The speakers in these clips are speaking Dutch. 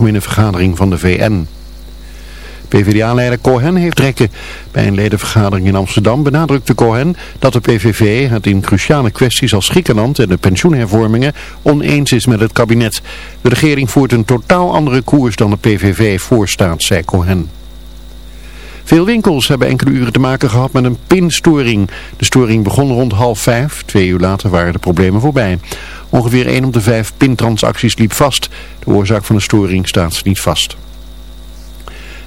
algemene vergadering van de VN. PvdA-leider Cohen heeft trekken. Bij een ledenvergadering in Amsterdam benadrukte Cohen dat de PVV het in cruciale kwesties als Griekenland en de pensioenhervormingen oneens is met het kabinet. De regering voert een totaal andere koers dan de PVV voorstaat, zei Cohen. Veel winkels hebben enkele uren te maken gehad met een pinstoring. De storing begon rond half vijf. Twee uur later waren de problemen voorbij. Ongeveer 1 op de 5 pintransacties liep vast. De oorzaak van de storing staat niet vast.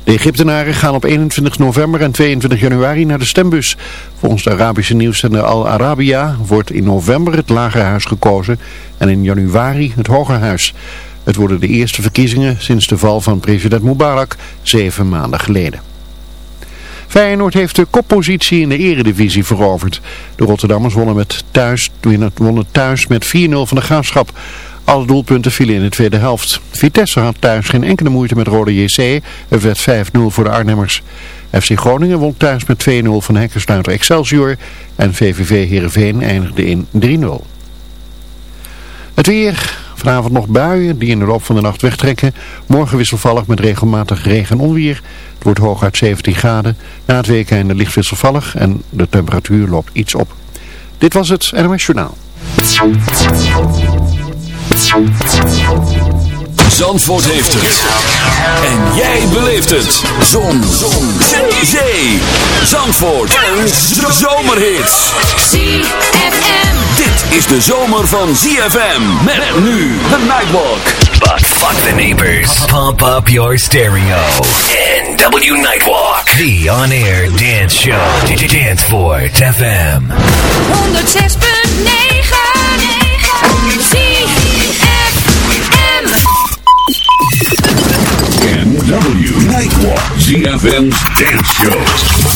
De Egyptenaren gaan op 21 november en 22 januari naar de stembus. Volgens de Arabische nieuwszender Al Arabiya wordt in november het Lagerhuis gekozen en in januari het Hogerhuis. Het worden de eerste verkiezingen sinds de val van president Mubarak zeven maanden geleden. Feyenoord heeft de koppositie in de eredivisie veroverd. De Rotterdammers wonnen, met thuis, wonnen thuis met 4-0 van de Graafschap. Alle doelpunten vielen in de tweede helft. Vitesse had thuis geen enkele moeite met Rode JC. Het werd 5-0 voor de Arnhemmers. FC Groningen won thuis met 2-0 van hekkersluiter Excelsior. En VVV Heerenveen eindigde in 3-0. Het weer, vanavond nog buien die in de loop van de nacht wegtrekken. Morgen wisselvallig met regelmatig regen en onweer. Het wordt hooguit 17 graden. Na het weekende licht wisselvallig en de temperatuur loopt iets op. Dit was het NMS Journaal. Zandvoort heeft het. En jij beleeft het. Zon. Zon. Zee. Zee. Zandvoort. Een zomerhit. ZFM. Dit is de zomer van ZFM. Met nu de Nightwalk. But fuck the neighbors. Pump up your stereo. NW Nightwalk. The on-air dance show. Danceport FM. 106.9 NW Nightwalk. ZFM's Dance Show.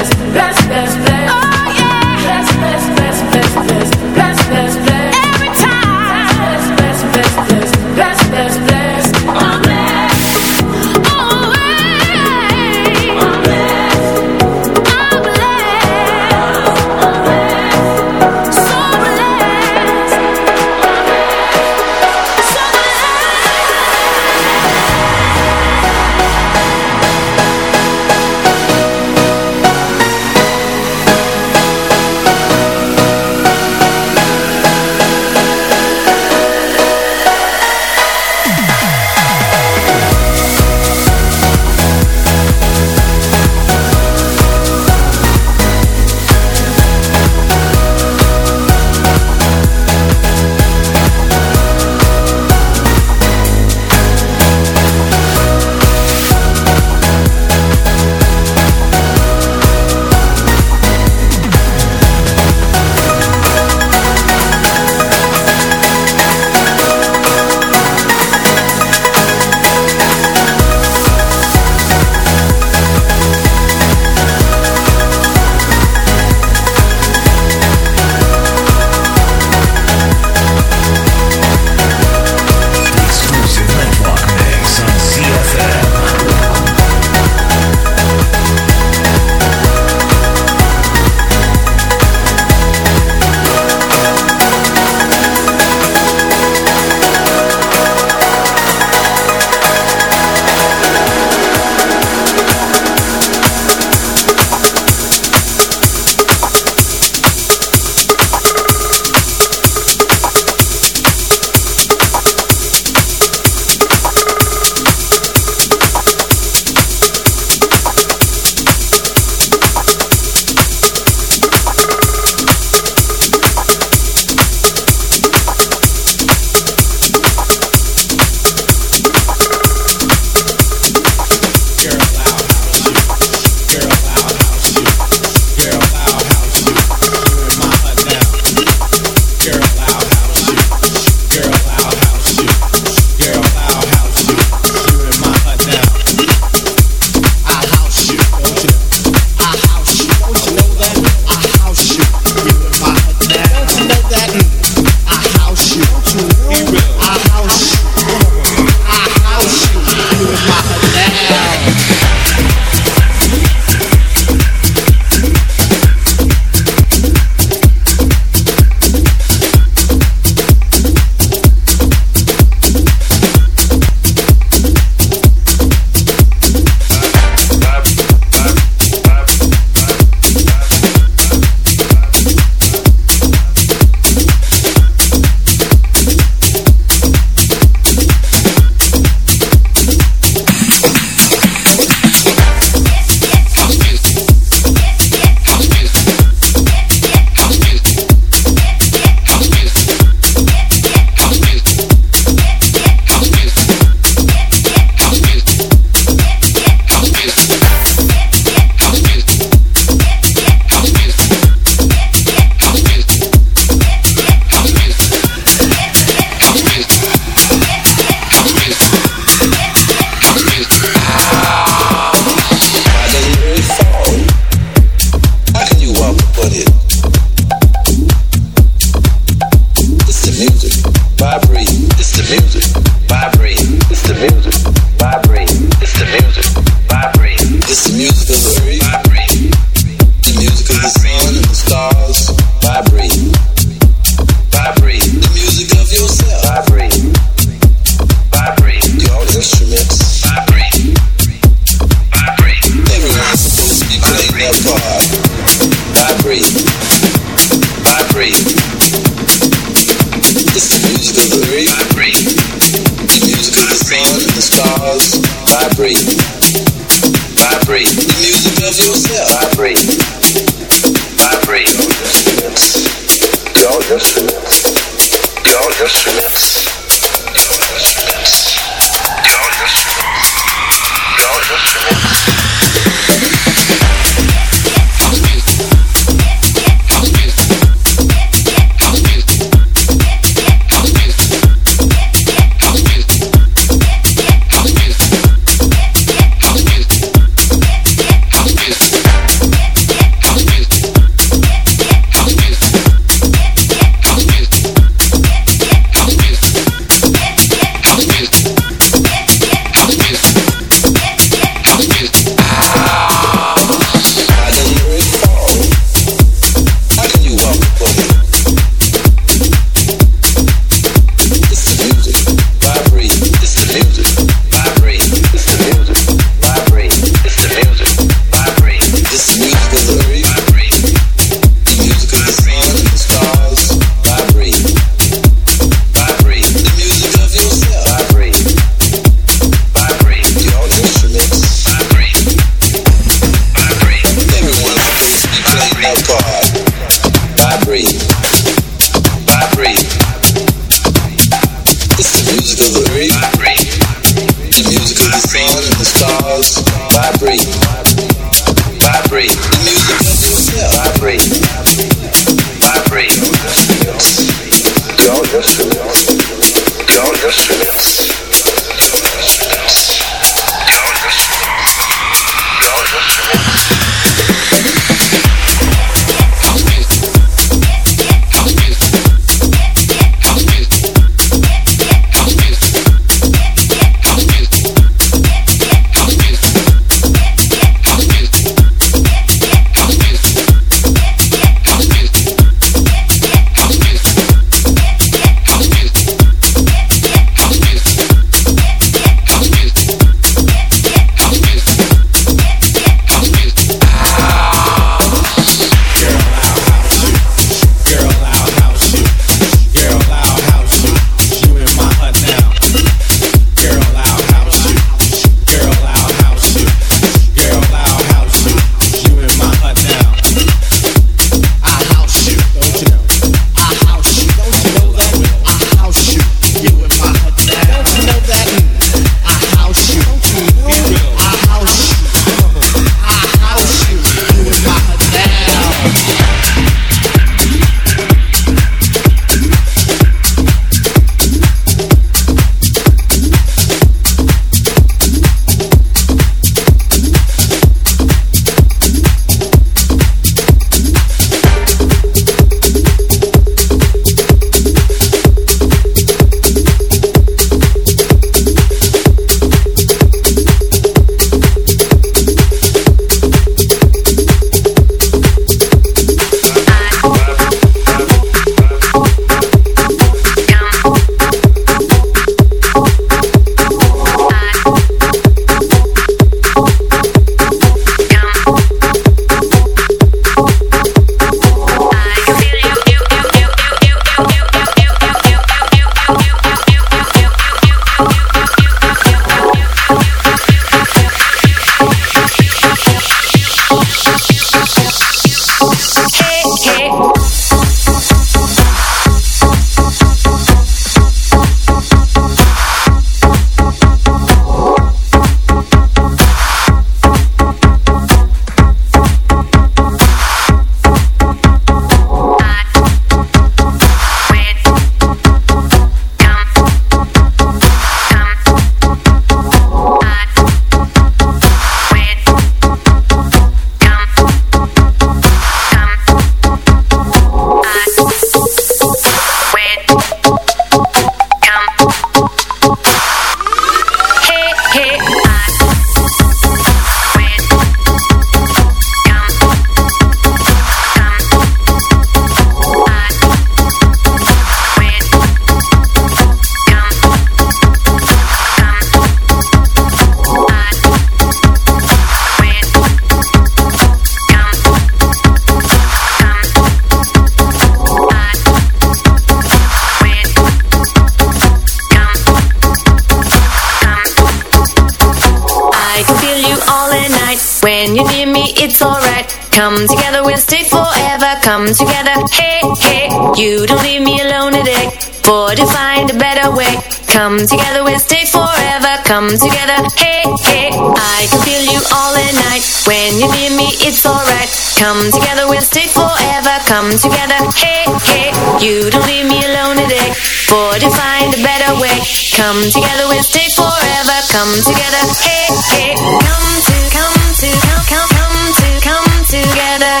Come together, hey, hey. You don't leave me alone today. For to find a better way. Come together, we'll stay forever. Come together, hey, hey. I can feel you all at night. When you're near me, it's alright. Come together, we'll stay forever. Come together, hey, hey. You don't leave me alone today. For to find a better way. Come together, we'll stay forever. Come together, hey, hey. Come to, come to, come, come, come to, come together.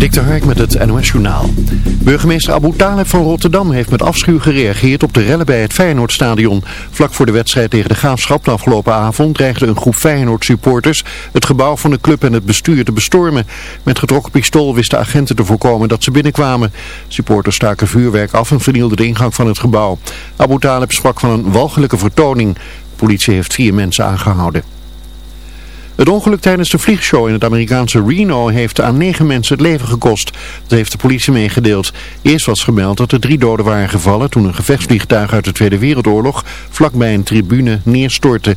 Dik de Hark met het NOS-journaal. Burgemeester Abu Taleb van Rotterdam heeft met afschuw gereageerd op de rellen bij het Feyenoordstadion. Vlak voor de wedstrijd tegen de Graafschap de afgelopen avond dreigde een groep Feyenoord-supporters het gebouw van de club en het bestuur te bestormen. Met getrokken pistool wisten agenten te voorkomen dat ze binnenkwamen. Supporters staken vuurwerk af en vernielden de ingang van het gebouw. Abu Taleb sprak van een walgelijke vertoning. De politie heeft vier mensen aangehouden. Het ongeluk tijdens de vliegshow in het Amerikaanse Reno heeft aan negen mensen het leven gekost. Dat heeft de politie meegedeeld. Eerst was gemeld dat er drie doden waren gevallen toen een gevechtsvliegtuig uit de Tweede Wereldoorlog vlakbij een tribune neerstortte.